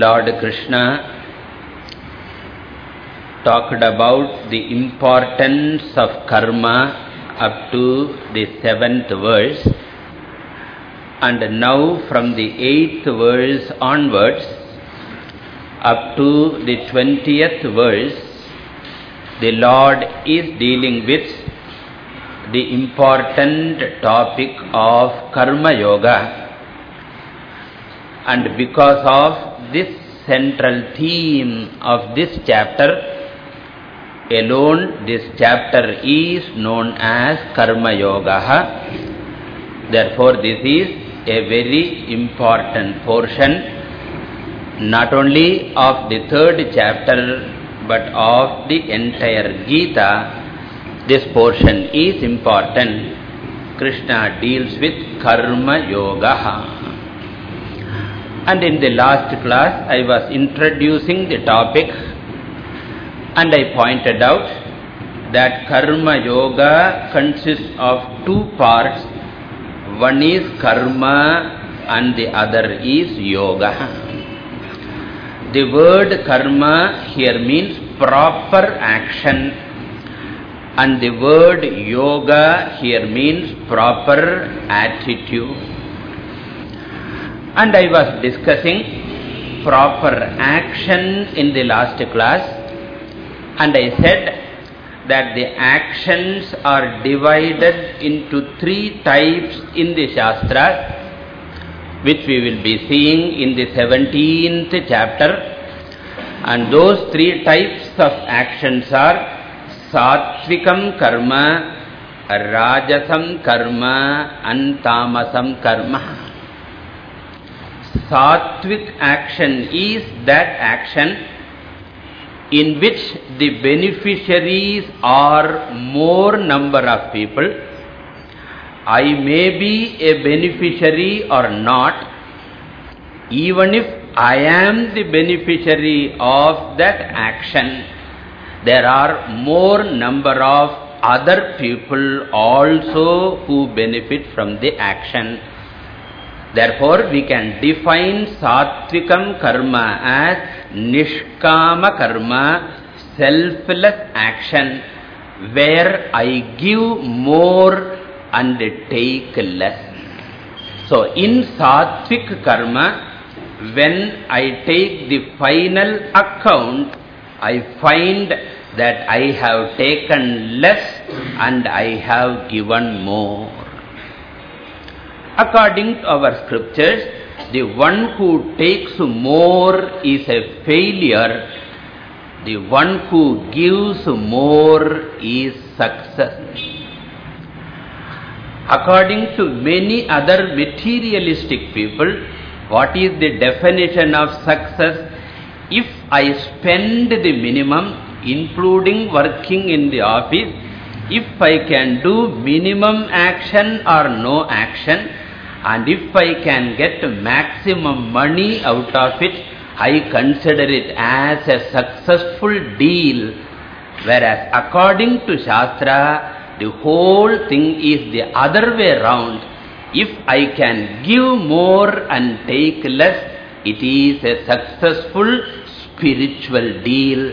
Lord Krishna talked about the importance of karma up to the seventh verse. And now from the eighth verse onwards, up to the twentieth verse, the Lord is dealing with the important topic of Karma Yoga. And because of this central theme of this chapter, alone this chapter is known as Karma Yoga. Therefore, this is a very important portion not only of the third chapter but of the entire Gita. This portion is important. Krishna deals with Karma Yoga. And in the last class, I was introducing the topic and I pointed out that Karma Yoga consists of two parts. One is Karma and the other is Yoga. The word karma here means proper action and the word yoga here means proper attitude. And I was discussing proper action in the last class and I said that the actions are divided into three types in the Shastra which we will be seeing in the 17th chapter. And those three types of actions are Satvikam Karma, Rajasam Karma and Tamasam Karma. Satvik action is that action in which the beneficiaries are more number of people I may be a beneficiary or not, even if I am the beneficiary of that action, there are more number of other people also who benefit from the action. Therefore, we can define sattvikam Karma as Nishkama Karma, selfless action, where I give more and take less. So, in Satvik Karma, when I take the final account, I find that I have taken less and I have given more. According to our scriptures, the one who takes more is a failure. The one who gives more is success. According to many other materialistic people, what is the definition of success? If I spend the minimum, including working in the office, if I can do minimum action or no action, and if I can get maximum money out of it, I consider it as a successful deal. Whereas according to Shastra, the whole thing is the other way round. If I can give more and take less, it is a successful spiritual deal.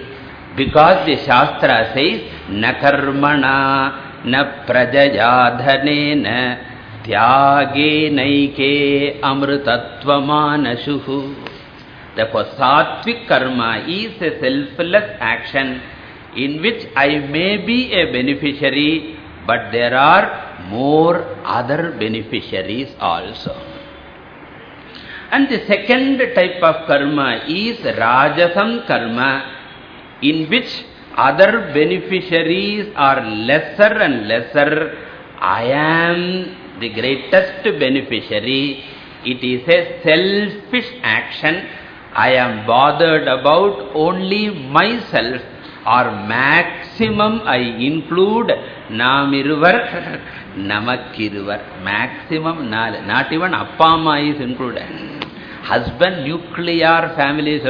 Because the Shastra says, Na karmana, na prajayadhanena, त्यागे नैके अमृतत्वमानशुः देखो, sattvic karma is a selfless action in which I may be a beneficiary but there are more other beneficiaries also and the second type of karma is rajasam karma in which other beneficiaries are lesser and lesser I am the greatest beneficiary. It is a selfish action. I am bothered about only myself or maximum I include Namiruvar, Namakiruvar. Maximum, not even Appa is included. Husband, nuclear family is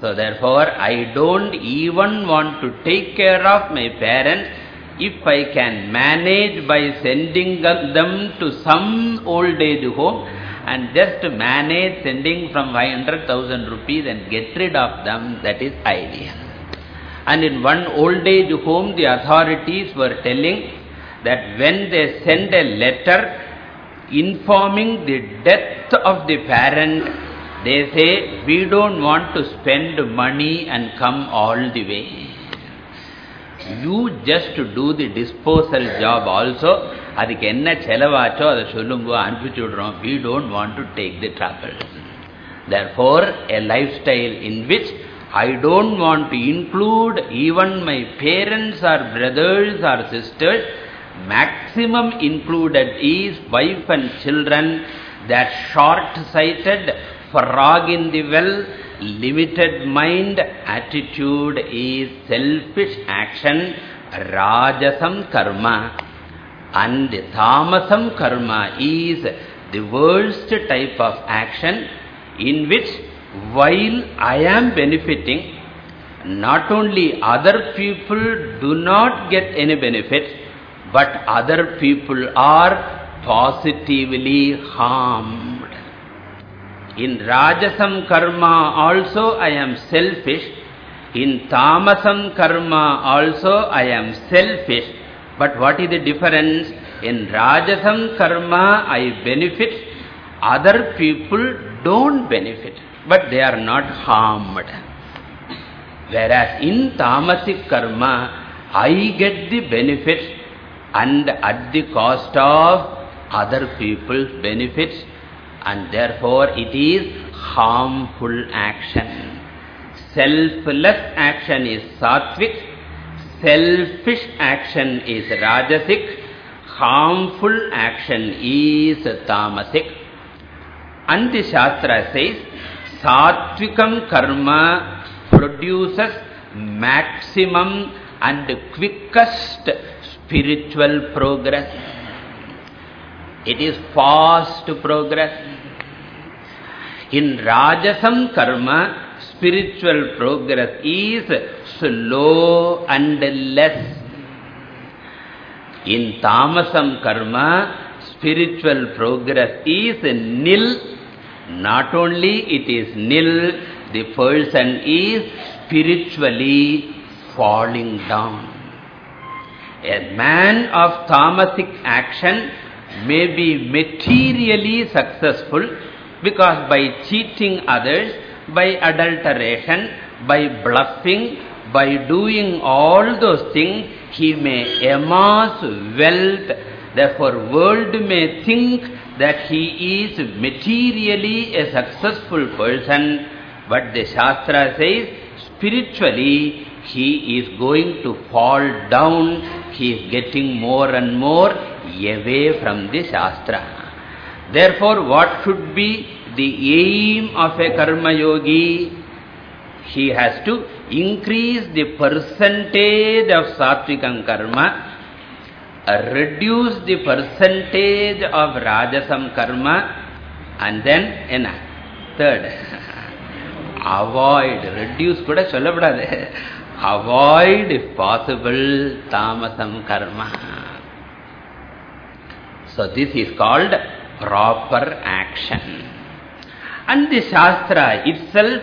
So therefore, I don't even want to take care of my parents if I can manage by sending them to some old age home and just manage sending from 500,000 rupees and get rid of them, that is ideal. And in one old age home, the authorities were telling that when they send a letter informing the death of the parent, they say, we don't want to spend money and come all the way You just do the disposal job also. அதுக்கு என்ன செலவாச்சோ அதை சொல்லுங்க அனுப்பிச்சு விடுறோம் we don't want to take the trouble therefore a lifestyle in which I don't want to include even my parents or brothers or sisters maximum included is wife and children that short-sighted frog in the well limited mind attitude is selfish action rajasam karma and tamasam karma is the worst type of action in which while I am benefiting, not only other people do not get any benefit, but other people are positively harmed. In Rajasam karma also I am selfish. In Tamasam karma also I am selfish. But what is the difference? In Rajasam karma, I benefit, other people don't benefit, but they are not harmed. Whereas in Tamasic karma, I get the benefit and at the cost of other people's benefits and therefore it is harmful action. Selfless action is sattvic, Selfish action is rajasic, harmful action is tamasic. And the Shastra says, Sattvikam karma produces maximum and quickest spiritual progress. It is fast to progress. In Rajasam karma, spiritual progress is slow and less. In tamasam karma, spiritual progress is nil. Not only it is nil, the person is spiritually falling down. A man of tamasic action may be materially successful because by cheating others, by adulteration, by bluffing, by doing all those things, he may amass wealth. Therefore, world may think that he is materially a successful person, but the Shastra says, spiritually, he is going to fall down, he is getting more and more away from the Shastra. Therefore, what should be the aim of a karma yogi, he has to increase the percentage of sattvikam karma, reduce the percentage of rajasam karma, and then, enna, third, avoid, reduce kuda sollappadadu, avoid if possible tamasam karma. So this is called proper action. And the Shastra itself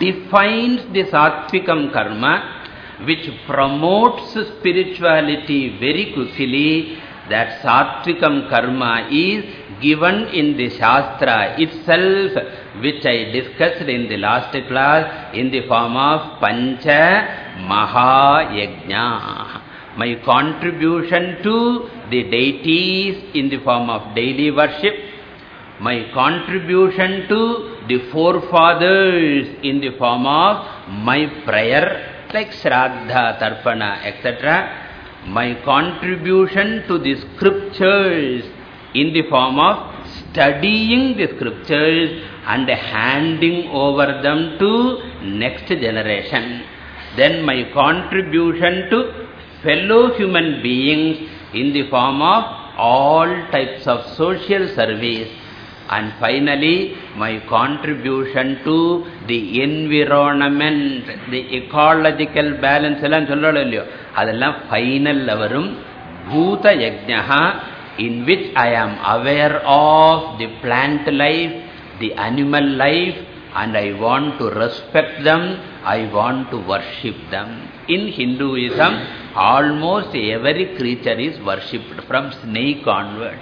defines the Sattvikam karma which promotes spirituality very quickly that Sattvikam karma is given in the Shastra itself which I discussed in the last class in the form of Pancha Mahayajna. My contribution to the deities in the form of daily worship my contribution to the forefathers in the form of my prayer, like Shraddha, Tarpana, etc. My contribution to the scriptures in the form of studying the scriptures and handing over them to next generation. Then my contribution to fellow human beings in the form of all types of social service and finally, my contribution to the environment, the ecological balance, எல்லாம் சொல்லல இல்லையோ அதெல்லாம் ஃபைனல்ல வரும் பூத yajna in which I am aware of the plant life, the animal life, and I want to respect them, I want to worship them. In Hinduism, almost every creature is worshipped from snake onward.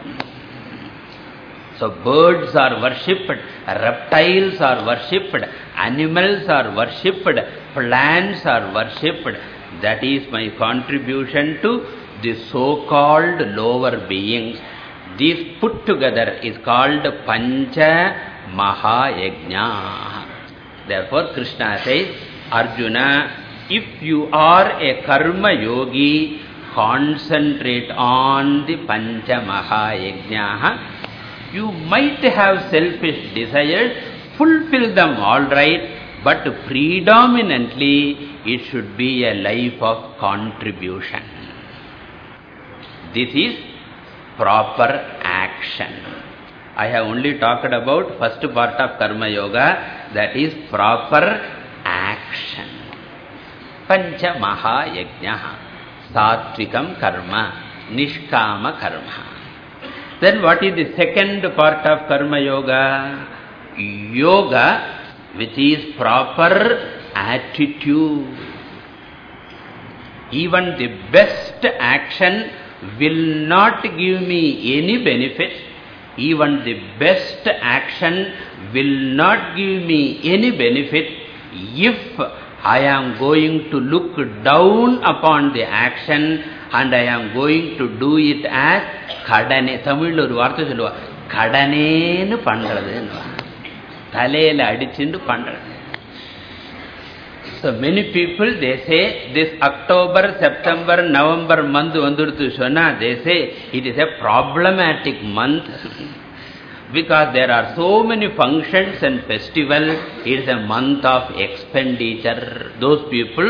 So birds are worshipped, reptiles are worshipped, animals are worshipped, plants are worshipped. That is my contribution to the so-called lower beings. These put together is called Pancha Mahayajna. Therefore, Krishna says, Arjuna, if you are a karma yogi, concentrate on the Panchamaha. You might have selfish desires, fulfill them all right, but predominantly it should be a life of contribution. This is proper action. I have only talked about first part of Karma Yoga, that is proper. Pancha Maha Yajna, Satvikam Karma, Nishkama Karma. Then what is the second part of Karma Yoga? Yoga, which is proper attitude. Even the best action will not give me any benefit. Even the best action will not give me any benefit if I am going to look down upon the action and I am going to do it as கடனே தமிழ்ல ஒரு வார்த்தை சொல்லுவா கடனேன்னு பண்றதுன்னு தலையில அடிச்சுட்டு பண்றது So many people, they say, this October, September, November month vandurthu sonna, they say, it is a problematic month. Because there are so many functions and festivals, it is a month of expenditure. Those people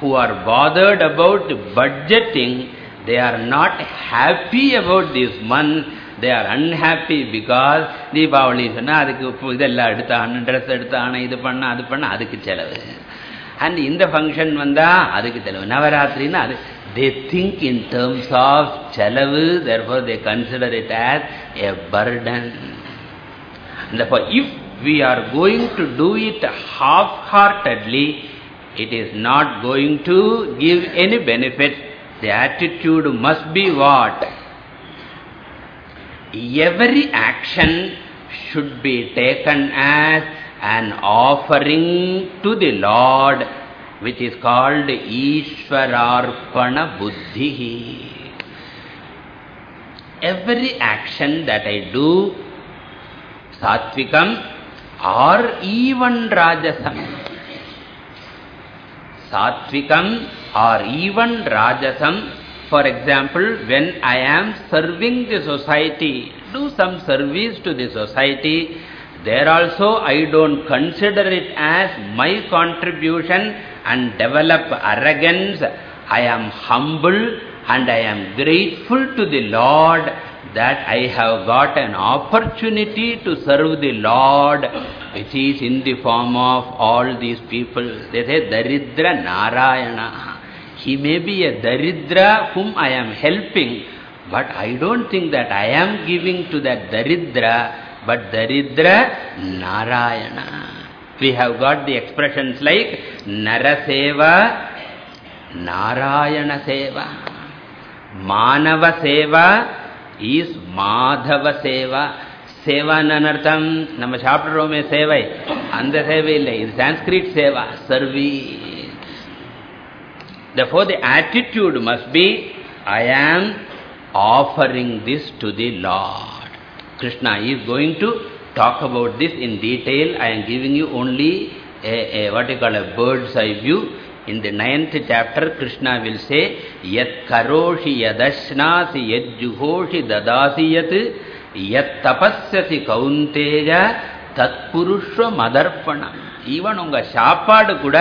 who are bothered about budgeting, they are not happy about this month. They are unhappy because Deepavali சொன்னா அதுக்கு இதெல்லாம் எடுத்தான dress எடுத்தான இது பண்ண அது பண்ண அதுக்கு செலவு and இந்த ஃபங்க்ஷன் வந்தா அதுக்கு செலவு நவராத்திரின்னு அது they think in terms of செலவு therefore they consider it as a burden therefore if we are going to do it half-heartedly it is not going to give any benefit the attitude must be what every action should be taken as an offering to the Lord, which is called Ishwararpana Buddhi. Every action that I do, Satvikam or even Rajasam, Satvikam or even Rajasam, for example, when I am serving the society, do some service to the society, there also I don't consider it as my contribution and develop arrogance. I am humble and I am grateful to the Lord that I have got an opportunity to serve the Lord, which is in the form of all these people. They say, Daridra Narayana. He may be a Daridra whom I am helping, but I don't think that I am giving to that Daridra, but Daridra Narayana. We have got the expressions like Naraseva, Narayana Seva. Manava Seva is Madhava Seva. Seva nanartham, nama சாப்பிடுறோமே சேவை அந்த சேவை இல்லை இது Sanskrit Seva service. Therefore, the attitude must be, I am offering this to the Lord. Krishna is going to talk about this in detail. I am giving you only a, a what you call a bird's eye view. In the ninth chapter, Krishna will say, Yat karoshi yadashnasi yad juhoshi dadasi yat yat tapasyasi kaunteja tat purusha madarpanam. Even unga சாப்பாடு கூட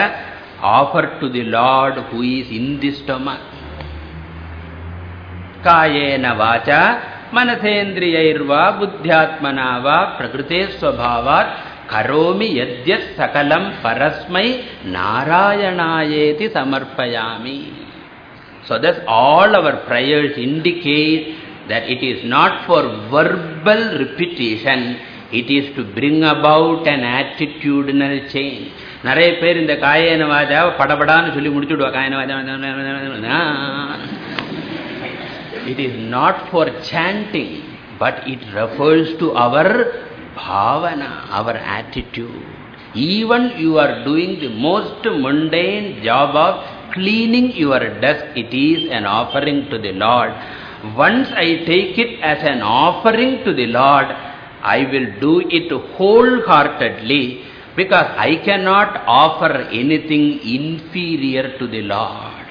offer to the Lord who is in the stomach. Kayena vacha manasendriyairva buddhyatmana va prakrite svabhavat கரோமி எத்யத் சகலம் பரஸ்மை நாராயணாயேதி சமர்ப்பயாமி So thus all our prayers indicate that it is not for verbal repetition, it is to bring about an attitudinal change. நிறைய பேர் இந்த காயனவாத படபடான்னு சொல்லி முடிச்சுடுவா காயனவாத it is not for chanting but it refers to our bhavana, our attitude. Even you are doing the most mundane job of cleaning your desk, it is an offering to the Lord. Once I take it as an offering to the Lord, I will do it wholeheartedly because I cannot offer anything inferior to the Lord.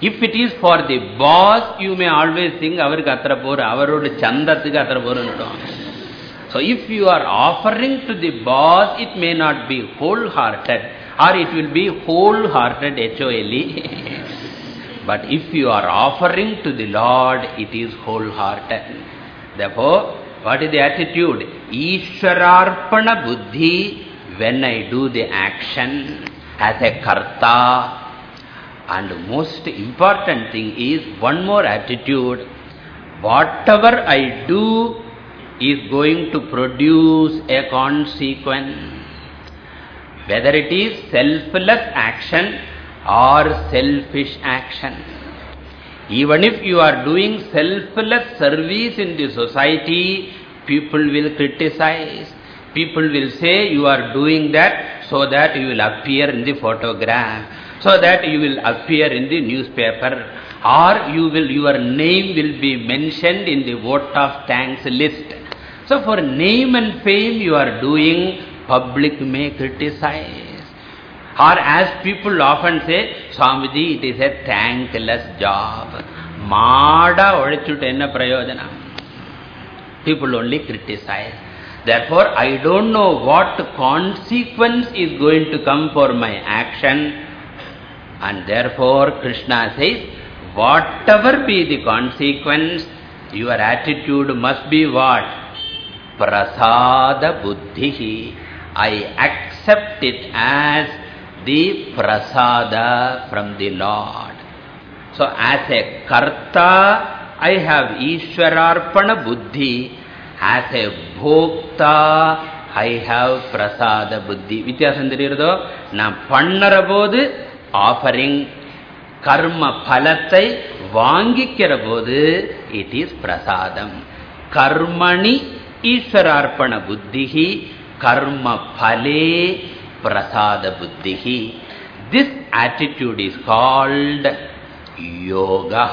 If it is for the boss, you may always think, avarku athra poru, avaroda chandathukku athra poru So if you are offering to the boss, it may not be wholehearted, or it will be wholehearted, H-O-L-E. but if you are offering to the Lord, it is wholehearted. Therefore, what is the attitude? Ishwararpana buddhi, when I do the action as a karta, and most important thing is one more attitude. Whatever I do is going to produce a consequence. Whether it is selfless action or selfish action. Even if you are doing selfless service in the society, people will criticize. People will say you are doing that so that you will appear in the photograph, so that you will appear in the newspaper, or you will your name will be mentioned in the vote of thanks list. So for name and fame you are doing, public may criticize. Or as people often say, Swamiji, it is a thankless job. Mada odachutta enna prayojana. People only criticize. Therefore, I don't know what consequence is going to come for my action. And therefore, Krishna says, whatever be the consequence, your attitude must be what? Prasada buddhihi. I accept it as the prasada from the Lord. So as a karta, I have Ishwararpana buddhi. As a bhokta, I have prasada buddhi. வித்தியாசம் தெரியுறதோ நான் பண்ணற போது offering கர்ம பலத்தை வாங்கிக்கிற போது it is பிரசாதம். கர்மணி ஈஸ்வரார்ப்பண புத்திகி கர்ம பலே பிரசாத புத்திகி this attitude is called yoga.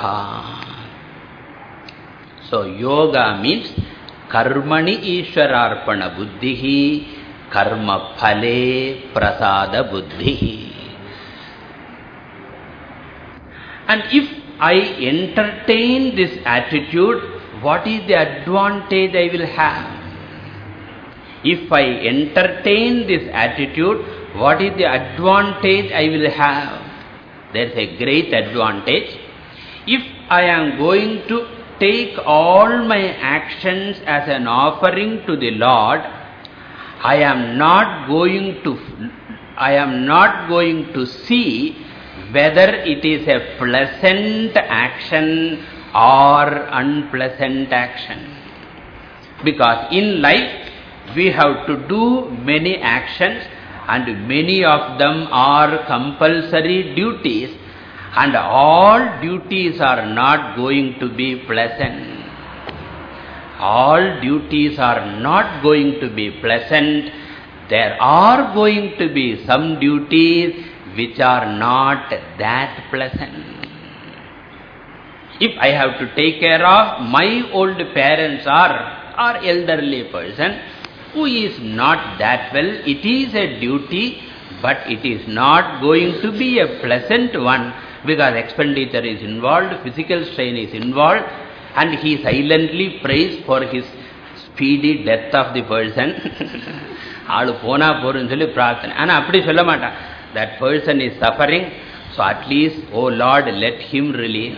So yoga means கர்மணி ஈஸ்வரார்ப்பண புத்திகி கர்ம பலே பிரசாத புத்திகி And if I entertain this attitude, what is the advantage I will have? If I entertain this attitude, what is the advantage I will have? There is a great advantage. If I am going to take all my actions as an offering to the Lord, I am not going to I am not going to see whether it is a pleasant action or unpleasant action. Because in life, we have to do many actions and many of them are compulsory duties and all duties are not going to be pleasant. All duties are not going to be pleasant. There are going to be some duties which are not that pleasant. If I have to take care of my old parents or, or elderly person, who is not that well, it is a duty, but it is not going to be a pleasant one because expenditure is involved, physical strain is involved, and he silently prays for his speedy death of the person. ஆளு போனா போறன்னு சொல்லி பிரார்த்தனை ஆனா அப்படி சொல்ல மாட்டான் that person is suffering so at least oh lord let him relieve.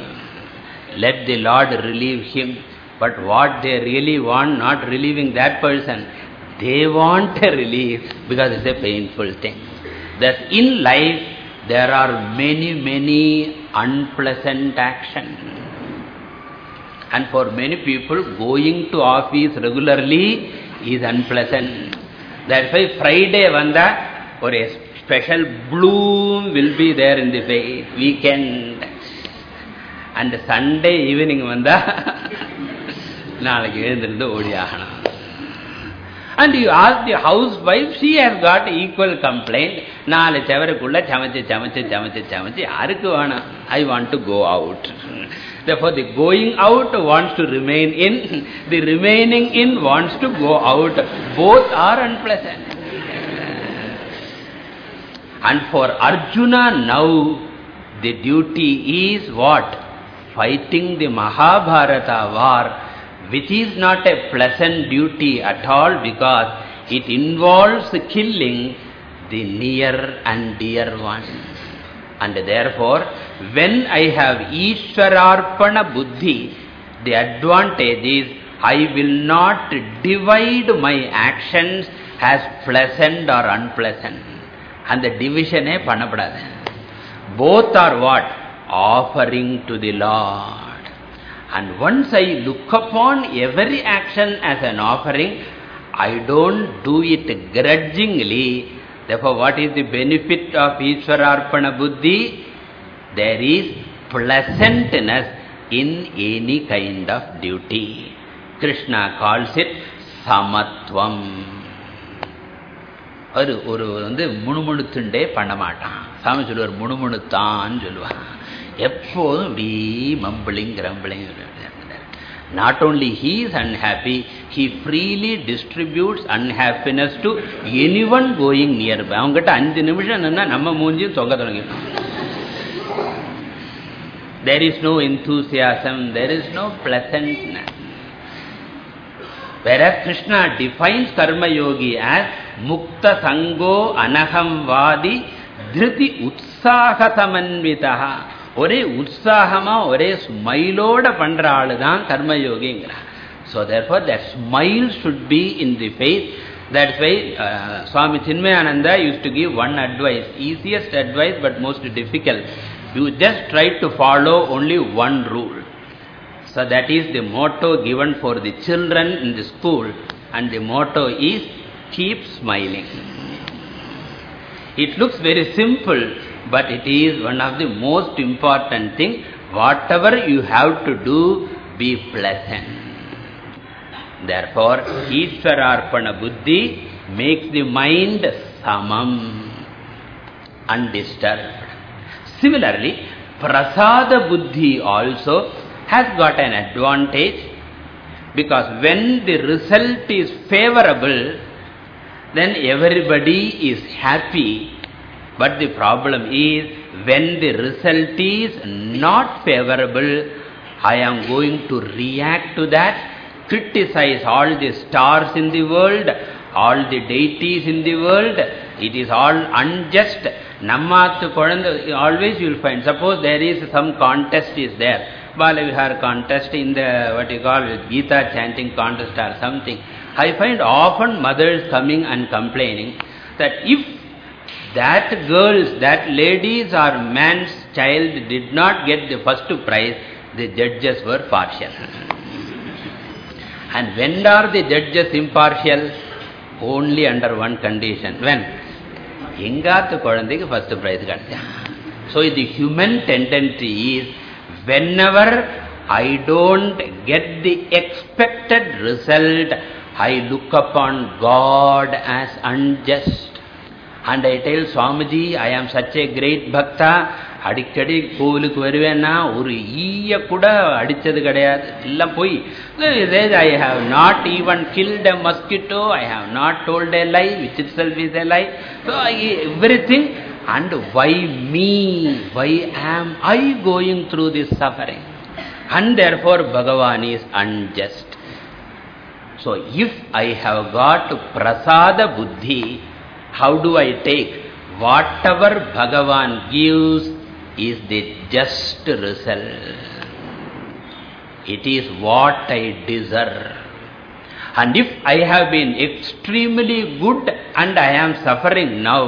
Let the lord relieve him. But what they really want not relieving that person they want a relief because it's a painful thing. That in life there are many many unpleasant actions And for many people, going to office regularly is unpleasant. That's why Friday vanda or special bloom will be there in the face, weekend. And Sunday evening vanda நாளைக்கு எழுந்திருந்து ஓடி ஆகணும் and you ask the housewife, she has got equal complaint. நாலு செவருக்குள்ள சமைச்சு சமைச்சு சமைச்சு சமைச்சு யாருக்கு வேணும் I want to go out. Therefore, the going out wants to remain in, the remaining in wants to go out. Both are unpleasant. And for Arjuna now, the duty is what? Fighting the Mahabharata war, which is not a pleasant duty at all because it involves killing the near and dear one. And therefore, when I have Ishwararpana Buddhi, the advantage is I will not divide my actions as pleasant or unpleasant. And the division is panapadada. Both are what? Offering to the Lord. And once I look upon every action as an offering, I don't do it grudgingly. Therefore, what is the benefit of Ishwararpana Buddhi? There is pleasantness in any kind of duty. Krishna calls it samatvam. அவர் ஒரு வந்து முணுமுணுத்துண்டே பண்ண மாட்டான். சாமி சொல்லுவார் முணுமுணுத்தான்னு சொல்லுவான். எப்போதும் இப்படி mumbling grumbling not only he's unhappy he freely distributes unhappiness to any one going nearby அவங்ககிட்ட அஞ்சு நிமிஷம் நின்னா நம்ம மூஞ்சியும் தொங்க தொடங்கிடும். There is no enthusiasm there is no pleasantness Whereas Krishna defines karma yogi Mukta Sango Anaham Vadi Dhriti Utsaha Samanvitaha ஒரே உற்சாகமா ஒரே ஸ்மைலோட பண்ற ஆளு தான் கர்மயோகிங்கிறார் So therefore that smile should be in the face. That's why uh, Swami Chinmayananda used to give one advice, easiest advice but most difficult. You just try to follow only one rule. So that is the motto given for the children in the school and the motto is keep smiling. It looks very simple but it is one of the most important thing. Whatever you have to do, be pleasant. Therefore, Ishwararpana Buddhi makes the mind samam, undisturbed. Similarly, Prasada Buddhi also has got an advantage because when the result is favorable, then everybody is happy but the problem is, when the result is not favorable, I am going to react to that, criticize all the stars in the world, all the deities in the world. It is all unjust. Nammathu Kolanda, always you will find, suppose there is some contest is there, Balavihar contest in the, what you call it, Gita chanting contest or something. I find often mothers coming and complaining that if that girls, that ladies or man's child did not get the first prize, the judges were partial. And when are the judges impartial? Only under one condition. When? எங்காத்து குழந்தைக்கு first prize கிடைச்சா So the human tendency is, whenever I don't get the expected result, I look upon God as unjust. And I tell Swamiji, I am such a great bhakta, அடிக்கடி கோவிலுக்கு வருவேன்னா ஒரு ஈய கூட அடிச்சது கிடையாது. எல்லாம் போய் I have not even killed a mosquito I have not told a lie which itself is a lie so everything and why me why am I going through this suffering and therefore Bhagavan is unjust So, if I have got prasada buddhi, how do I take? Whatever Bhagavan gives is the just result. It is what I deserve. And if I have been extremely good and I am suffering now,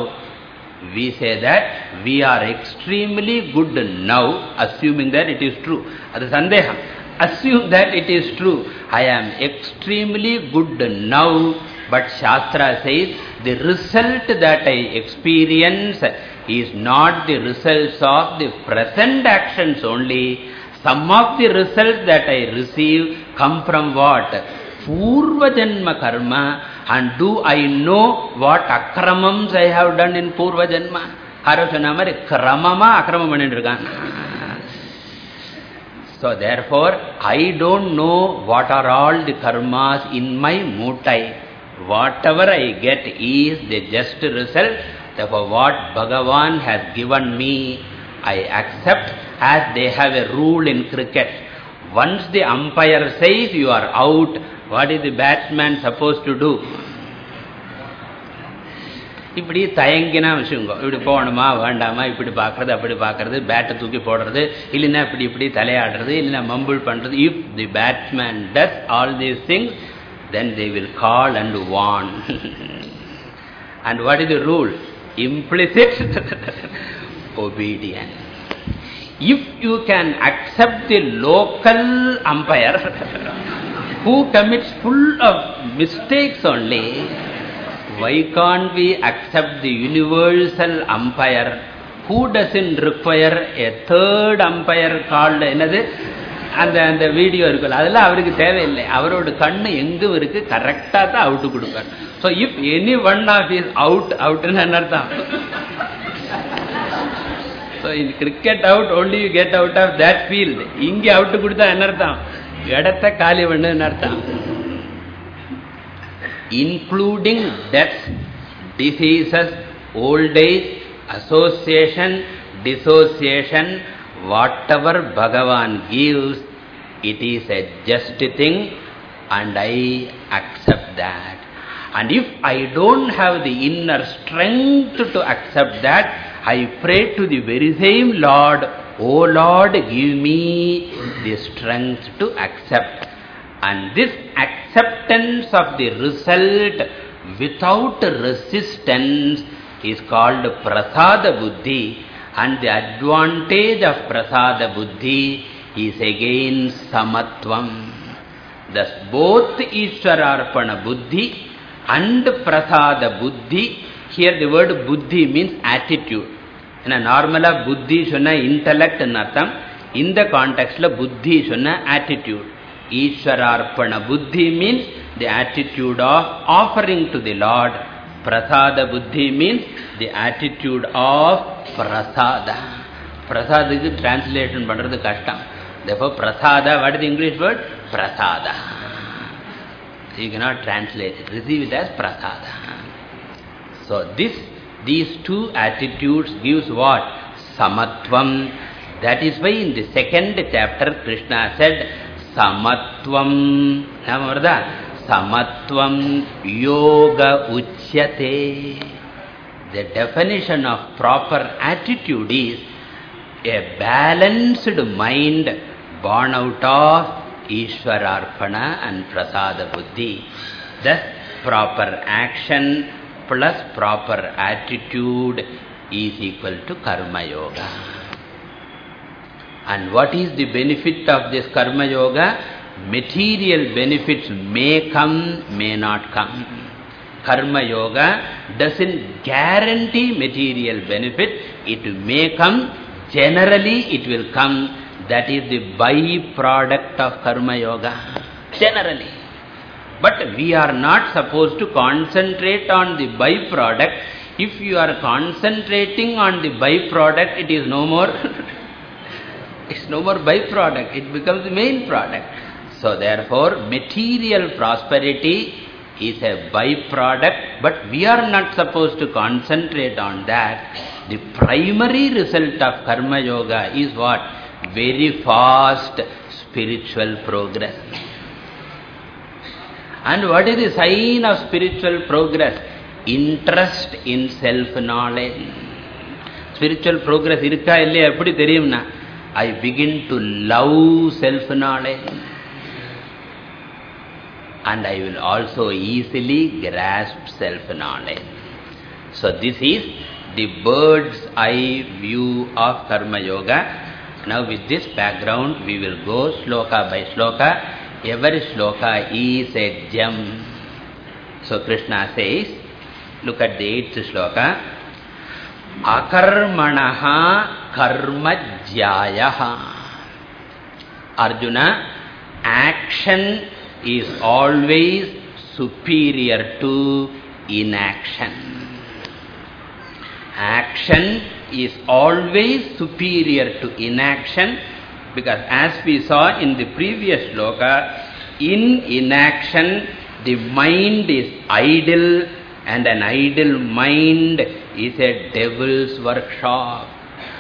we say that we are extremely good now, assuming that it is true. That is Sandeham assume that it is true. I am extremely good now, but Shastra says the result that I experience is not the results of the present actions only. Some of the results that I receive come from what? Purva Janma Karma. And do I know what akramams I have done in Purva Janma? Haro சொன்ன மாதிரி கிரமமா அக்கிரமம் பண்ணிட்டு so therefore, I don't know what are all the karmas in my mutai. Whatever I get is the just result. Therefore, what Bhagavan has given me, I accept as they have a rule in cricket. Once the umpire says you are out, what is the batsman supposed to do? இப்படி தயங்கினா வச்சுக்கோங்க இப்படி போகணுமா வேண்டாமா இப்படி பார்க்கறது அப்படி பார்க்கறது பேட்டை தூக்கி போடுறது இல்லைன்னா இப்படி இப்படி தலையாடுறது இல்லைன்னா மம்புள் பண்ணுறது if the batsman does all these things then they will call and warn and what is the rule implicit obedience if you can accept the local umpire who commits full of mistakes only, why can't we accept the universal umpire? Who doesn't require a third umpire called என்னது? அந்த அந்த video இருக்குல்ல அதெல்லாம் அவருக்கு தேவையில்லை. அவரோட கண்ணு எங்கும் இருக்கு கரெக்டாக தான் அவுட்டு கொடுப்பார். So if any one of is out அவுட்டுன்னு என்ன அர்த்தம்? ஸோ இது cricket out only you get out of that field இங்கே அவுட்டு கொடுத்தா என்ன அர்த்தம்? இடத்த காலி பண்ணுன்னு அர்த்தம்? Including deaths, diseases, old age, association, dissociation, whatever Bhagavan gives, it is a just thing and I accept that. And if I don't have the inner strength to accept that, I pray to the very same Lord, O Lord, give me the strength to accept. And this acceptance acceptance of the result without resistance is called prasada buddhi and the advantage of prasada buddhi is again samatvam. Thus both Ishwararpana buddhi and prasada buddhi, here the word buddhi means attitude. In a normal buddhi sonna intellect and in the context la buddhi sonna attitude. Ishwararpana buddhi means the attitude of offering to the Lord. Prasada buddhi means the attitude of prasada. Prasada is translation under the custom. Therefore, prasada, what is the English word? Prasada. You cannot translate it. Receive it as prasada. So, this, these two attitudes gives what? Samatvam. That is why in the second chapter, Krishna said, Samatvam. வருதா சமத்துவம் யோக உச்சதே The definition of proper attitude is a balanced mind born out of Ishwararpana and Prasada Buddhi. Thus, proper action plus proper attitude is equal to Karma Yoga. And what is the benefit of this Karma Yoga? Material benefits may come, may not come. Karma Yoga doesn't guarantee material benefit. It may come, generally it will come. That is the byproduct of Karma Yoga. Generally. But we are not supposed to concentrate on the byproduct. If you are concentrating on the byproduct, it is no more it's no more byproduct, it becomes the main product. So therefore, material prosperity is a byproduct, but we are not supposed to concentrate on that. The primary result of Karma Yoga is what? Very fast spiritual progress. And what is the sign of spiritual progress? Interest in self-knowledge. Spiritual progress irukka illaya eppadi theriyumna I begin to love self-knowledge. And I will also easily grasp self-knowledge. So this is the bird's eye view of Karma Yoga. Now with this background, we will go sloka by sloka. Every sloka is a gem. So Krishna says, look at the eighth sloka. Arjuna, action is always superior to inaction. Action is always superior to inaction because as we saw in the previous sloka, in inaction the mind is idle and an idle mind is a devil's workshop.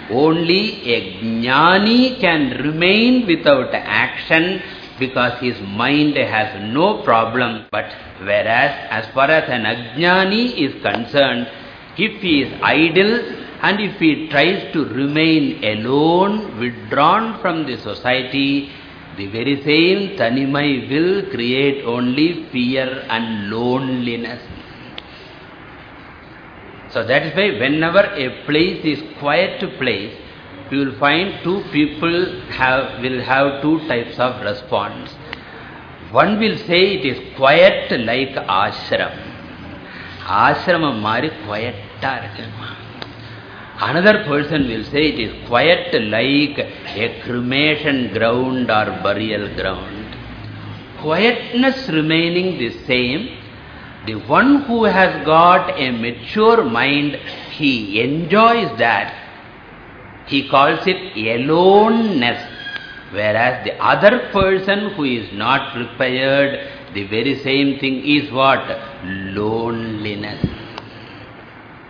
Only a jnani can remain without action because his mind has no problem. But whereas as far as an ajnani is concerned, if he is idle and if he tries to remain alone, withdrawn from the society, the very same tanimai will create only fear and loneliness. So that is why whenever a place is quiet place, you will find two people have, will have two types of response. One will say it is quiet like ashram. Ashramam mari quiet Another person will say it is quiet like a cremation ground or burial ground. Quietness remaining the same, the one who has got a mature mind, he enjoys that. He calls it aloneness. Whereas the other person who is not prepared, the very same thing is what? Loneliness.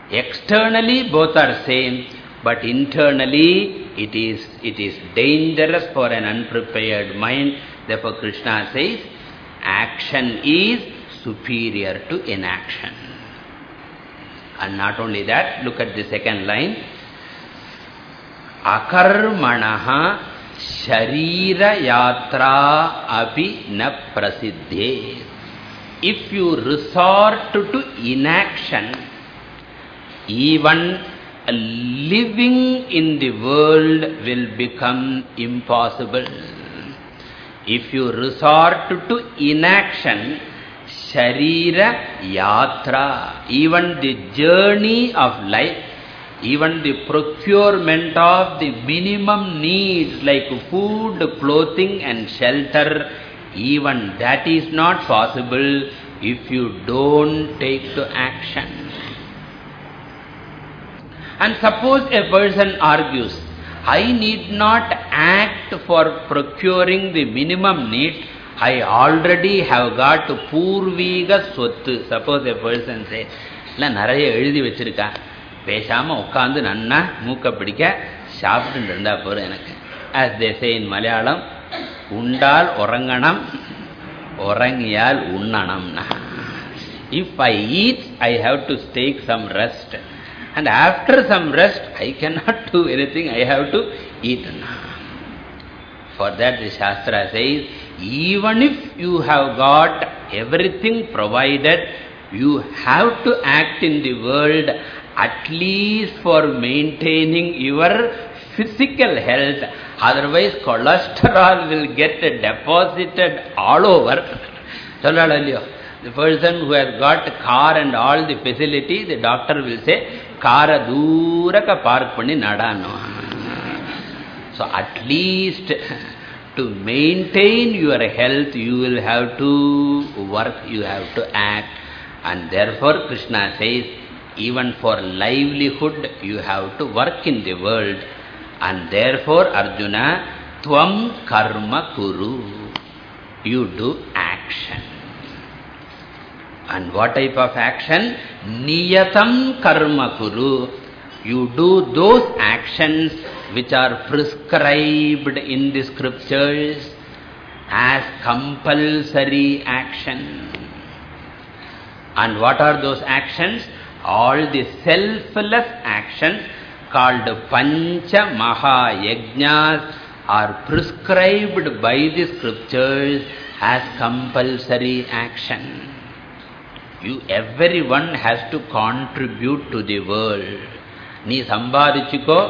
Externally both are same, but internally it is, it is dangerous for an unprepared mind. Therefore Krishna says, action is superior to inaction. And not only that, look at the second line. Akarmanaha sharira yatra api na prasiddhe. If you resort to inaction, even living in the world will become impossible. If you resort to inaction, sharira yatra, even the journey of life, even the procurement of the minimum needs like food, clothing and shelter, even that is not possible if you don't take to action. And suppose a person argues, I need not act for procuring the minimum need. I already have got purviga swattu. Suppose a person says, இல்லை நிறைய எழுதி வச்சிருக்கா பேசாமல் உட்காந்து நன்னா மூக்க பிடிக்க சாப்பிட்டு இருந்தா போதும் எனக்கு as they say in Malayalam உண்டால் உறங்கணும் உறங்கியால் உண்ணணும்னா if I eat I have to take some rest and after some rest, I cannot do anything, I have to eat. For that the Shastra says, even if you have got everything provided, you have to act in the world at least for maintaining your physical health. Otherwise, cholesterol will get deposited all over. The person who has got car and all the facility, the doctor will say, Kara duraka park pani nadano. So at least to maintain your health you will have to work you have to act and therefore krishna says even for livelihood you have to work in the world and therefore arjuna tvam karma kuru you do action and what type of action? Niyatam karma kuru. You do those actions which are prescribed in the scriptures as compulsory action. And what are those actions? All the selfless actions called Pancha Maha Yajnas are prescribed by the scriptures as compulsory action. You, everyone has to contribute to the world. நீ சம்பாதிச்சுக்கோ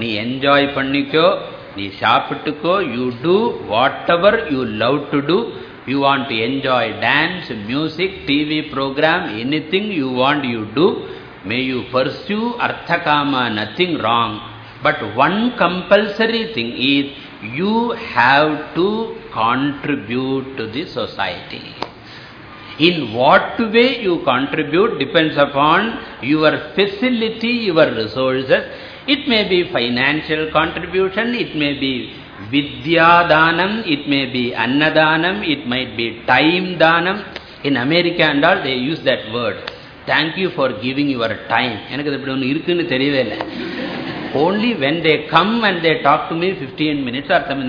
நீ enjoy பண்ணிக்கோ நீ சாப்பிட்டுக்கோ you do whatever you love to do you want to enjoy dance music tv program anything you want you do may you pursue arthakama nothing wrong but one compulsory thing is you have to contribute to the society In what way you contribute depends upon your facility, your resources. It may be financial contribution, it may be vidya danam, it may be annadanam, it might be time danam. In America and all, they use that word. Thank you for giving your time. Only when they come and they talk to me 15 minutes or something.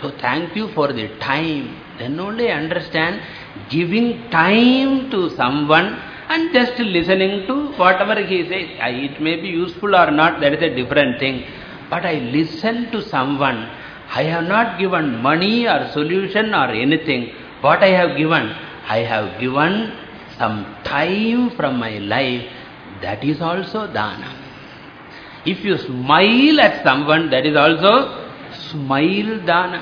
So thank you for the time. Then only understand giving time to someone and just listening to whatever he says. It may be useful or not, that is a different thing. But I listen to someone. I have not given money or solution or anything. What I have given? I have given some time from my life. That is also dana. If you smile at someone, that is also smile dana.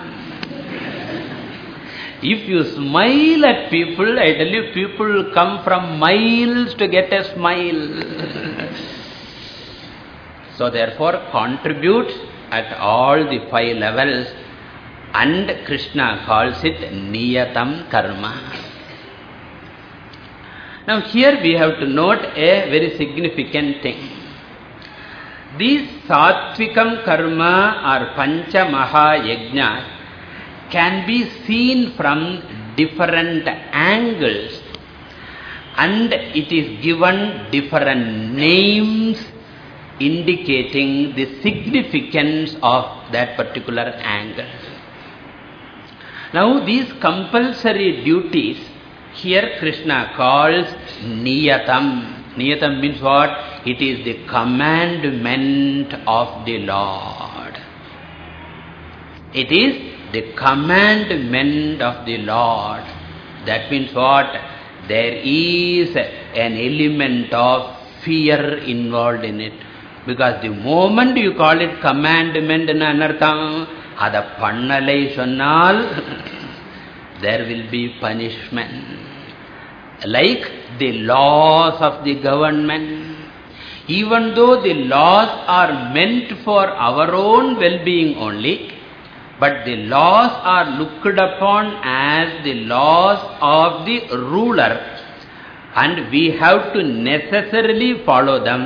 If you smile at people, I tell you, people come from miles to get a smile. so therefore, contribute at all the five levels and Krishna calls it Niyatam Karma. Now here we have to note a very significant thing. These Satvikam Karma or Pancha Maha Yajna can be seen from different angles and it is given different names indicating the significance of that particular angle. Now these compulsory duties here Krishna calls Niyatam. Niyatam means what? It is the commandment of the Lord. It is the commandment of the Lord. That means what? There is an element of fear involved in it. Because the moment you call it commandment in anartham, ada pannalai sonnal, there will be punishment. Like the laws of the government. Even though the laws are meant for our own well-being only, but the laws are looked upon as the laws of the ruler and we have to necessarily follow them.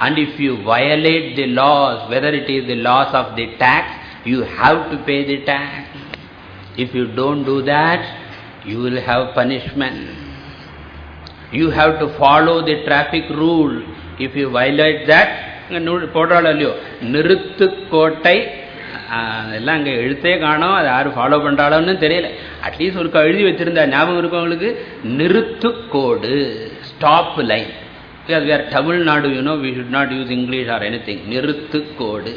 And if you violate the laws, whether it is the laws of the tax, you have to pay the tax. If you don't do that, you will have punishment. You have to follow the traffic rule. If you violate that, போடுறாள் இல்லையோ நிறுத்து கோட்டை அதெல்லாம் அங்கே எழுத்தே காணோம். அதை யாரும் ஃபாலோ பண்ணுறாளோன்னு தெரியல. அட்லீஸ்ட் ஒரு எழுதி வச்சிருந்தா ஞாபகம் இருக்கவங்களுக்கு நிறுத்து கோடு ஸ்டாப் லைன் அது we are Tamil Nadu you know we should not use English or anything நிறுத்து கோடு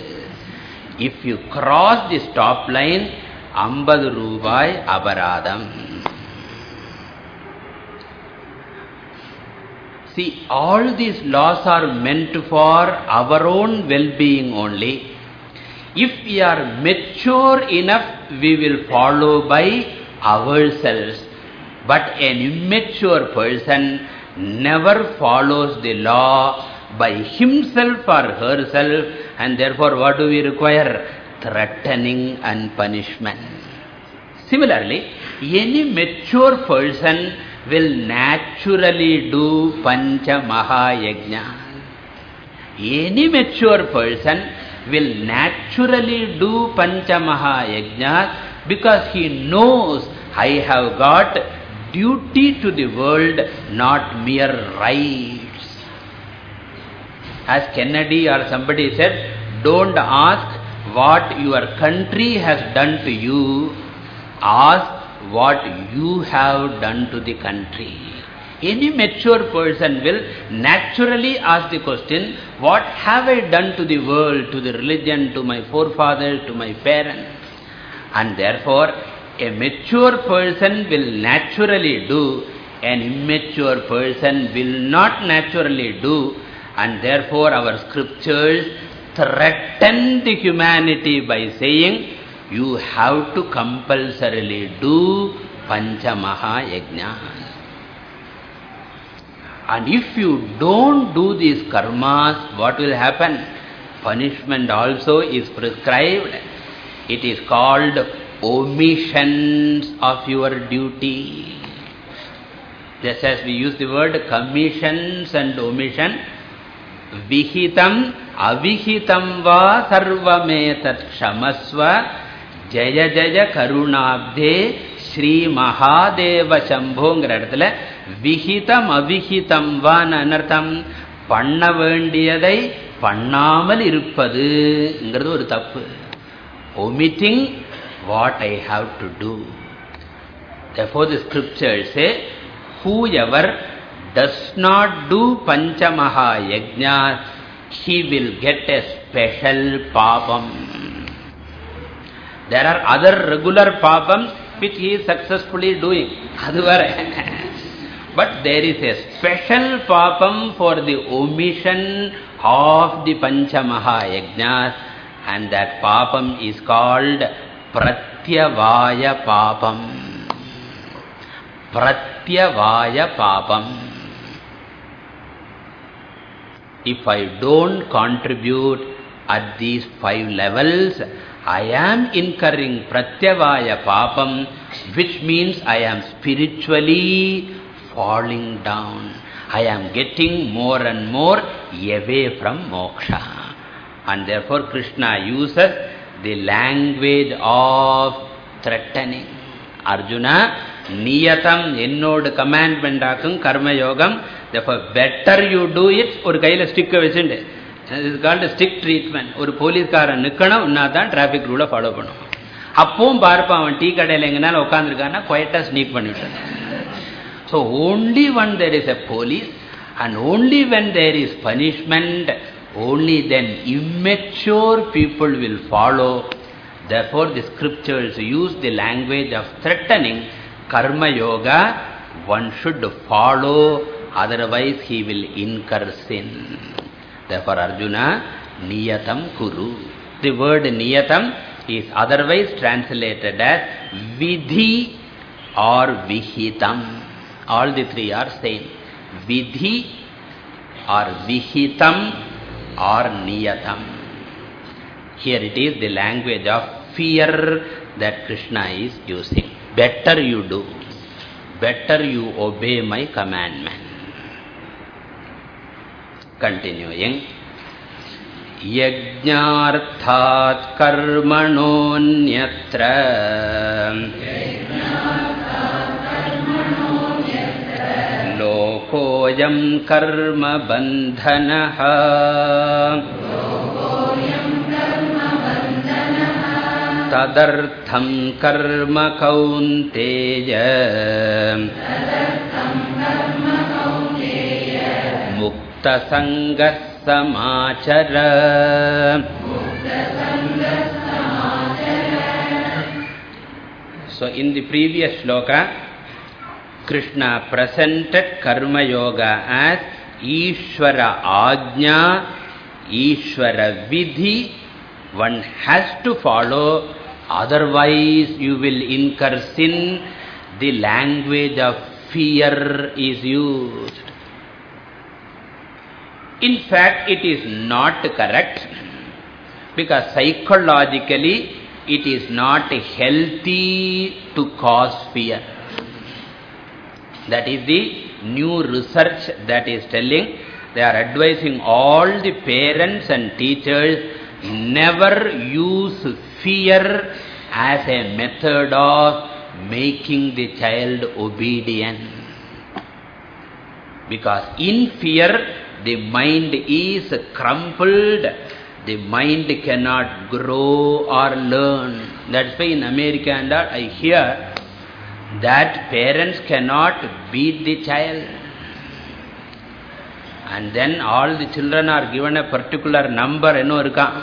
if you cross the stop line ஐம்பது ரூபாய் அபராதம். See, all these laws are meant for our own well-being only. If we are mature enough, we will follow by ourselves. But an immature person never follows the law by himself or herself and therefore what do we require? Threatening and punishment. Similarly, any mature person will naturally do Pancha Mahayajna. Any mature person will naturally do Pancha Yajnas because he knows I have got duty to the world, not mere rights. As Kennedy or somebody said, don't ask what your country has done to you, ask what you have done to the country. Any mature person will naturally ask the question, what have I done to the world, to the religion, to my forefathers, to my parents? And therefore, a mature person will naturally do, an immature person will not naturally do, and therefore our scriptures threaten the humanity by saying, you have to compulsorily do Panchamaha Yajnas. And if you don't do these karmas, what will happen? Punishment also is prescribed. It is called omissions of your duty. Just as we use the word commissions and omission, vihitam avihitam va sarvametat kshamasva jaya jaya karunabde Sri Mahadeva சம்போங்கிற இடத்துல விகிதம் அவிகிதம் வான் அனர்த்தம் பண்ண வேண்டியதை பண்ணாமல் இருப்பதுங்கிறது ஒரு தப்பு omitting what I have to do. Therefore the scriptures say, whoever does not do Panchamaha Yajna, he will get a special papam. There are other regular papams which he is successfully doing. but there is a special papam for the omission of the Panchamaha Yajnas and that papam is called Pratyavaya papam. Pratyavaya papam. If I don't contribute at these five levels, I am incurring pratyavaya papam, which means I am spiritually falling down. I am getting more and more away from moksha. And therefore Krishna uses the language of threatening. Arjuna, niyatam ennod commandment akum karma yogam. Therefore better you do it, or kaila stick vechinde. This is called a stick treatment. ஒரு போலீஸ்காரன் நிக்கணும் உன்னாதான் traffic ரூலை follow பண்ணும் அப்பவும் பார்ப்பான் அவன் tea கடையில் எங்கனால உட்காந்துருக்கான்னா குவைட்டா ஸ்னீக் பண்ணிவிட்டான் so only one there is a police and only when there is punishment only then immature people will follow. Therefore the scriptures use the language of threatening. Karma yoga, one should follow, otherwise he will incur sin. Therefore Arjuna, niyatam kuru. The word niyatam is otherwise translated as vidhi or vihitam. All the three are same. Vidhi or vihitam or niyatam. Here it is the language of fear that Krishna is using. Better you do. Better you obey my commandment. Continuing. यज्ञार्थात् कर्मणोऽन्यत्र लोकोऽयं कर्मबन्धनः तदर्थं कर्म कौन्तेय मुक्तसङ्गः समाचर So in the previous shloka, Krishna presented Karma Yoga as Ishvara Ajna, Ishvara Vidhi. One has to follow, otherwise you will incur sin. The language of fear is used. In fact, it is not correct because psychologically it is not healthy to cause fear. That is the new research that is telling. They are advising all the parents and teachers never use fear as a method of making the child obedient. Because in fear, the mind is crumpled. The mind cannot grow or learn. That's why in America and all, I hear that parents cannot beat the child. And then all the children are given a particular number என்ன இருக்கான்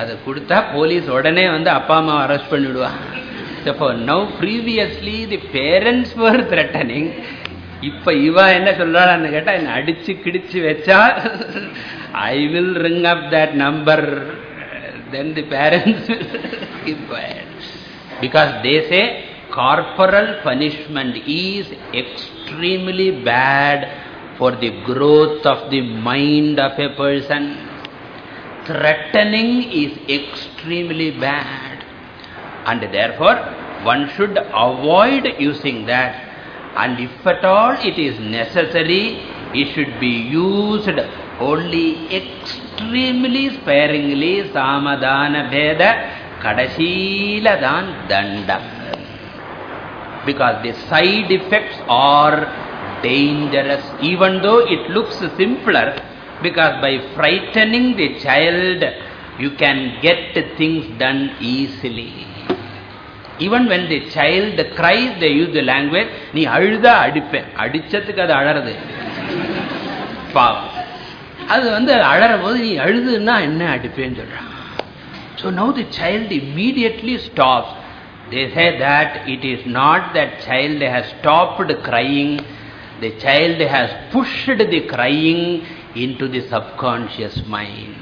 அது கொடுத்தா police உடனே வந்து அப்பா அம்மா arrest பண்ணிடுவான் Therefore, now previously the parents were threatening, இப்ப இவ என்ன சொல்றான்னு கேட்டா என்ன அடிச்சு கிடிச்சு வச்சா I will ring up that number then the parents because they say corporal punishment is extremely bad for the growth of the mind of a person. Threatening is extremely bad. And therefore, one should avoid using that. And if at all it is necessary, it should be used only extremely sparingly, samadana bheda, kadashiladan dandam because the side effects are dangerous even though it looks simpler. Because by frightening the child you can get things done easily even when the child cries they use the language நீ அழுதா அடிப்பேன் அடிச்சதுக்கு அது அழறது பாவம் அது வந்து அழற போது நீ அழுதுன்னா என்ன அடிப்பேன்னு சொல்றான் so now the child immediately stops they say that it is not that child has stopped crying, the child has pushed the crying into the subconscious mind.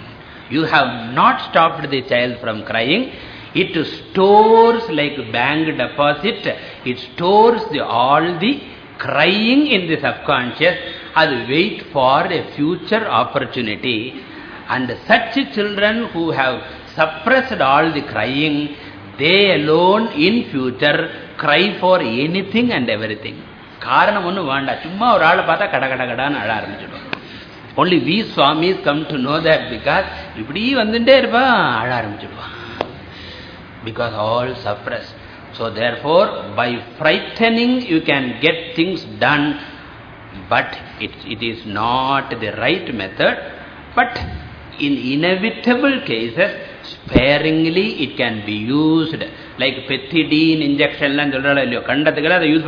You have not stopped the child from crying. It stores like bank deposit. It stores the, all the crying in the subconscious as wait for a future opportunity. And such children who have suppressed all the crying, they alone in future cry for anything and everything. காரணம் ஒன்றும் வேண்டாம் சும்மா ஒரு ஆளை பார்த்தா கட கட கடான்னு அழ ஆரம்பிச்சிடும் only we swamis come to know that because இப்படி வந்துட்டே இருப்பான் அழ ஆரம்பிச்சிடுவான் because all suppress, So therefore, by frightening you can get things done, but it, it is not the right method. But in inevitable cases, sparingly it can be used. Like pethidine injection, they use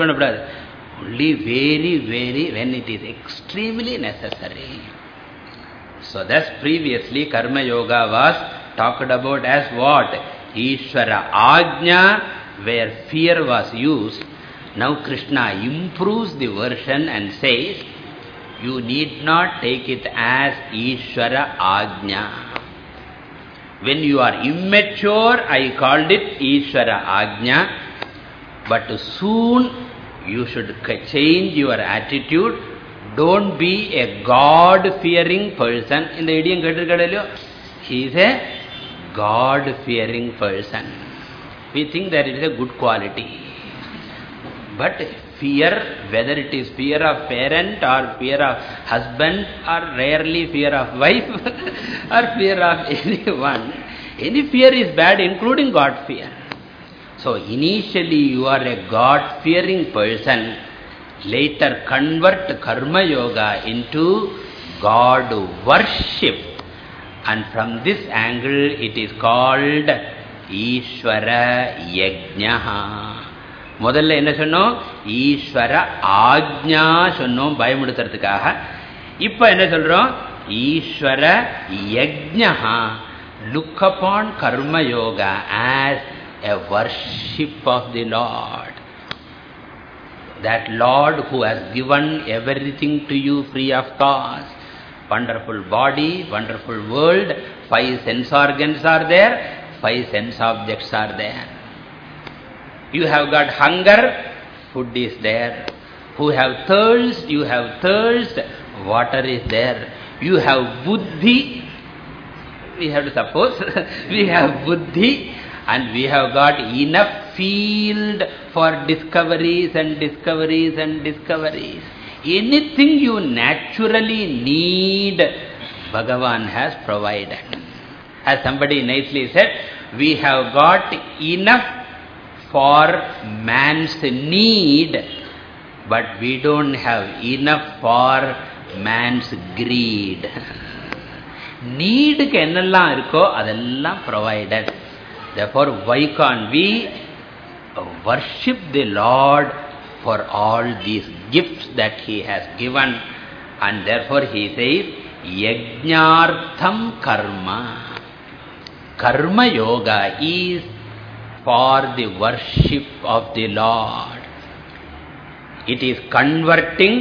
only very, very, when it is extremely necessary. So thus previously Karma Yoga was talked about as what? Ishvara ajna where fear was used now krishna improves the version and says you need not take it as ishvara ajna when you are immature, I called it Ishvara Ajna. But soon you should change your attitude. Don't be a God-fearing person. In the idiom, he is a God-fearing person. We think that it is a good quality. But fear, whether it is fear of parent or fear of husband or rarely fear of wife or fear of anyone, any fear is bad including God fear. So initially you are a God-fearing person, later convert karma yoga into God worship. And from this angle it is called Ishvara Yajnaha. முதல்ல என்ன சொன்னோம் ஈஸ்வர ஆக்ஞா சொன்னோம் பயமுடுத்துறதுக்காக இப்ப என்ன சொல்றோம் ஈஸ்வர yajna look upon karma yoga as a worship of the Lord that Lord who has given everything to you free of cost. Wonderful body, wonderful world, five sense organs are there, five sense objects are there. You have got hunger, food is there. Who have thirst, you have thirst, water is there. You have buddhi, we have to suppose, we have buddhi and we have got enough field for discoveries and discoveries and discoveries. Anything you naturally need, Bhagavan has provided. As somebody nicely said, we have got enough for man's need, but we don't have enough for man's greed. நீடுக்கு என்னெல்லாம் இருக்கோ அதெல்லாம் provided. Therefore, why can't we worship the Lord for all these gifts that He has given? And therefore He says, Yajnartham karma. Karma yoga is for the worship of the Lord. It is converting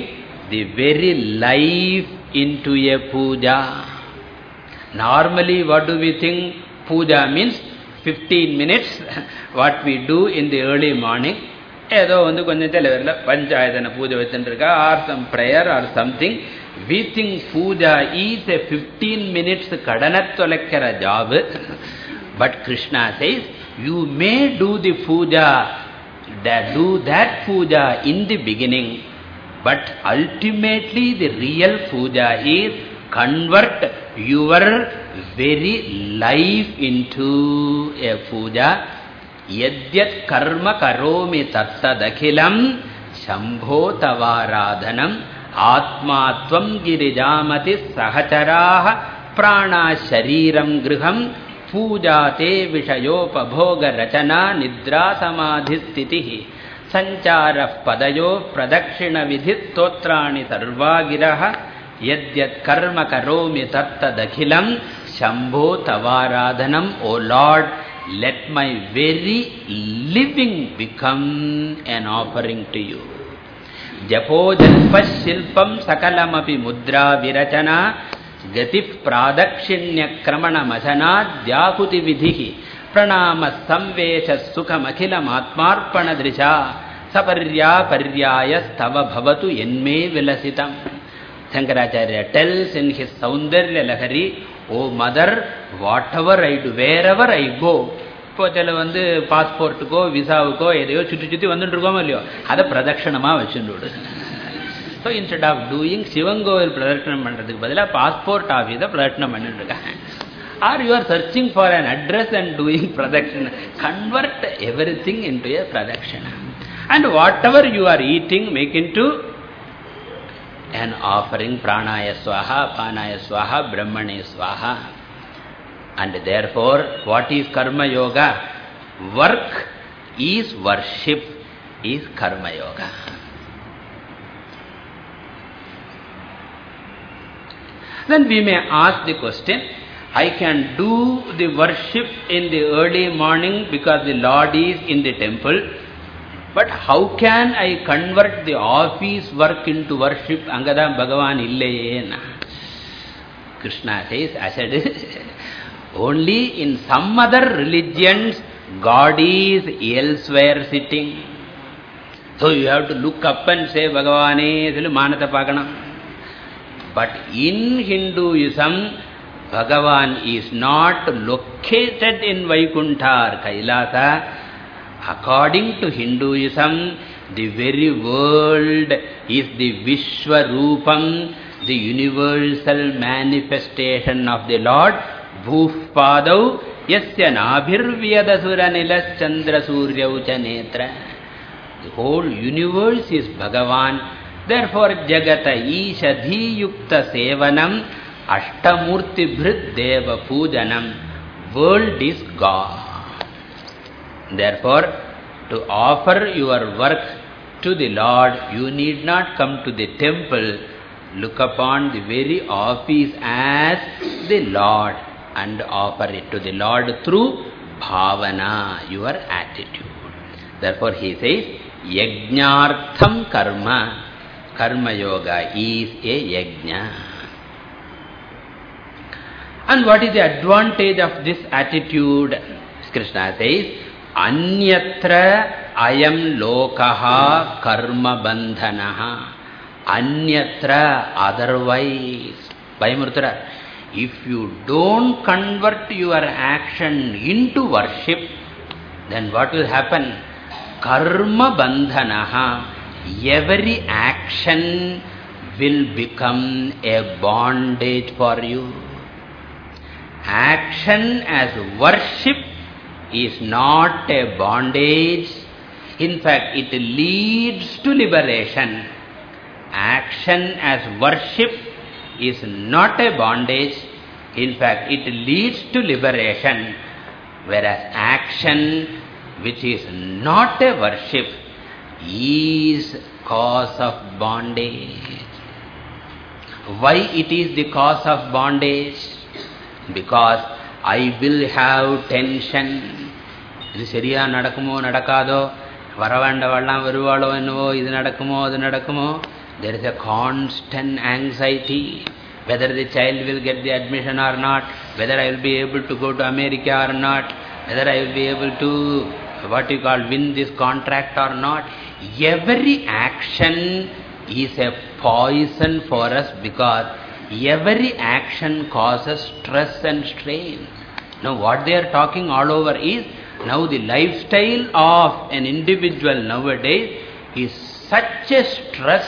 the very life into a puja. Normally, what do we think puja means? 15 minutes, what we do in the early morning. ஏதோ வந்து கொஞ்சம் தலைவரில் பஞ்சாயத்தனை பூஜை வச்சுருக்கா or some prayer or something we think puja is a fifteen minutes கடனை தொலைக்கிற job but Krishna says you may do the puja do that puja in the beginning but ultimately the real puja is convert your very life into a puja. यद्यत् कर्म करोमि तत्तदखिलम् शम्भो तवाराधनम् आत्मा त्वम् गिरिजामतिः सहचराः प्राणा शरीरम् गृहम् पूजा ते विषयोपभोगरचना निद्रासमाधिस्थितिः सञ्चारः पदयो प्रदक्षिणविधिस्तोत्राणि सर्वा गिरः यद्यत्कर्म करोमि तत्तदखिलम् शम्भो तवाराधनम् O lord let my very living become an offering to you. जपो जल्पशिल्पं सकलमपि मुद्रा विरचना गतिः प्रादक्षिण्यक्रमणमशनाद्याहुतिविधिः प्रणामः संवेशः सुखमखिलमात्मार्पणदृशा सपर्या पर्यायस्तव भवतु यन्मे विलसितम् Shankaracharya tells in his Saundarya Lahari, O mother, whatever I do, wherever I go, இப்போ சில வந்து பாஸ்போர்ட்டுக்கோ விசாவுக்கோ எதையோ சுற்றி சுற்றி வந்துட்டு இருக்கோமோ இல்லையோ அதை பிரதட்சணமாக வச்சுட்டு ஸோ இன்ஸ்டெட் ஆஃப் டூயிங் சிவங்கோவில் பிரதட்சணம் பண்ணுறதுக்கு பதிலாக பாஸ்போர்ட் ஆஃபீஸை பிரதட்சணம் பண்ணிட்டு இருக்காங்க. Or you are searching for an address and doing pradakshina convert everything into a pradakshina and whatever you are eating make into an offering pranaya swaha, panaya swaha, brahmane swaha. And therefore, what is karma yoga? Work is worship, is karma yoga. Then we may ask the question, I can do the worship in the early morning because the Lord is in the temple. But how can I convert the office work into worship? Angadam Bhagavan illayena. Krishna says, I said, only in some other religions, God is elsewhere sitting. So you have to look up and say, Bhagavane, Manata Paganam. But in Hinduism, Bhagavan is not located in Vaikuntha or Kailasa. According to Hinduism, the very world is the Vishwarupam, the universal manifestation of the Lord. Bhufpadau yasya nabhirvyadasura nilas chandra suryau cha netra. The whole universe is Bhagavan. Therefore, Jagata Isha Dhiyukta Sevanam Ashtamurti Bhrit Deva Pujanam. World is God. Therefore, to offer your work to the Lord, you need not come to the temple. Look upon the very office as the Lord and offer it to the Lord through bhavana, your attitude. Therefore, he says, yajnartham karma. Karma yoga is a yajna. And what is the advantage of this attitude? Krishna says, अन्यत्र अयम् लोकः कर्मबन्धनः। अन्यत्र otherwise भयमुर्तर if you don't convert your action into worship then what will happen कर्मबन्धनः every action will become a bondage for you Action as worship is not a bondage. In fact, it leads to liberation. Action as worship is not a bondage. In fact, it leads to liberation. Whereas action which is not a worship is cause of bondage. Why it is the cause of bondage? Because I will have tension. இது சரியா நடக்குமோ நடக்காதோ வர வேண்டவாள்லாம் வருவாளோ என்னவோ இது நடக்குமோ அது நடக்குமோ there is a constant anxiety whether the child will get the admission or not whether I will be able to go to America or not whether I will be able to what you call win this contract or not every action is a poison for us because every action causes stress and strain now what they are talking all over is now the lifestyle of an individual nowadays is such a stress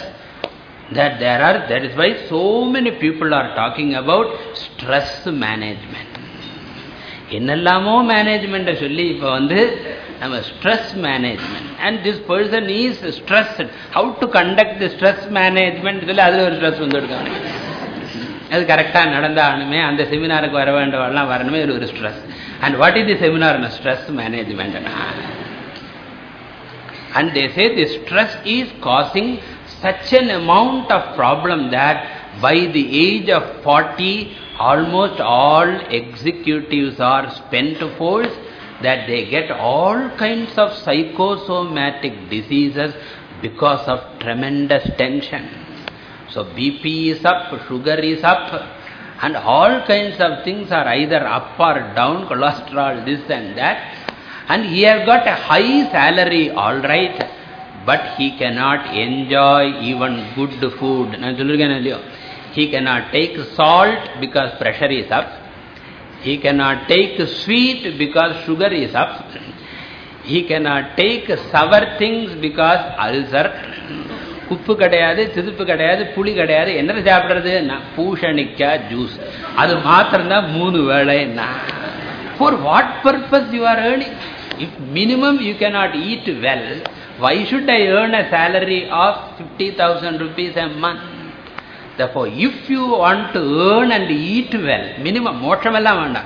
that there are, that is why so many people are talking about stress management. என்னெல்லாமோ மேனேஜ்மெண்ட்டை சொல்லி இப்போ வந்து நம்ம stress management and this person is stress how to conduct the stress management இதில் அதில் ஒரு stress வந்துருக்காங்க அது கரெக்டாக நடந்தாகணுமே அந்த செமினாருக்கு வர வேண்டவெல்லாம் வரணுமே இது ஒரு stress and what is the seminar stress management and they say the stress is causing such an amount of problem that by the age of 40 almost all executives are spent force that they get all kinds of psychosomatic diseases because of tremendous tension. So BP is up, sugar is up, and all kinds of things are either up or down, cholesterol, this and that. And he has got a high salary, all right, but he cannot enjoy even good food. He cannot take salt because pressure is up. He cannot take sweet because sugar is up. He cannot take sour things because ulcer. உப்பு கிடையாது திருப்பு கிடையாது புளி கிடையாது. என்ன சாப்பிட்றது? நான் juice அது மாத்திரம்தான் மூணு வேலைன்னா for what purpose you are earning if minimum you cannot eat well why should I earn a salary of fifty thousand rupees a month Therefore, if you want to earn and eat well, minimum, motram ellam vanda.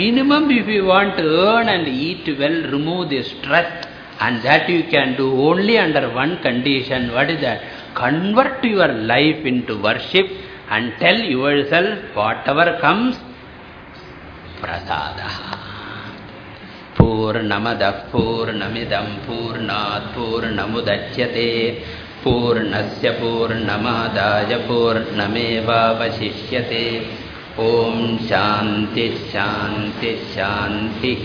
Minimum if you want to earn and eat well, remove the stress. and that you can do only under one condition. What is that? Convert your life into worship and tell yourself whatever comes, prasadaha. पूर्णमदः पूर्णमिदं पूर्णात् पूर्णमुदच्यते पूर्णस्य पूर्णमादाय पूर्णमेवावशिष्यते ॐ शान्तिः शान्तिः शान्तिः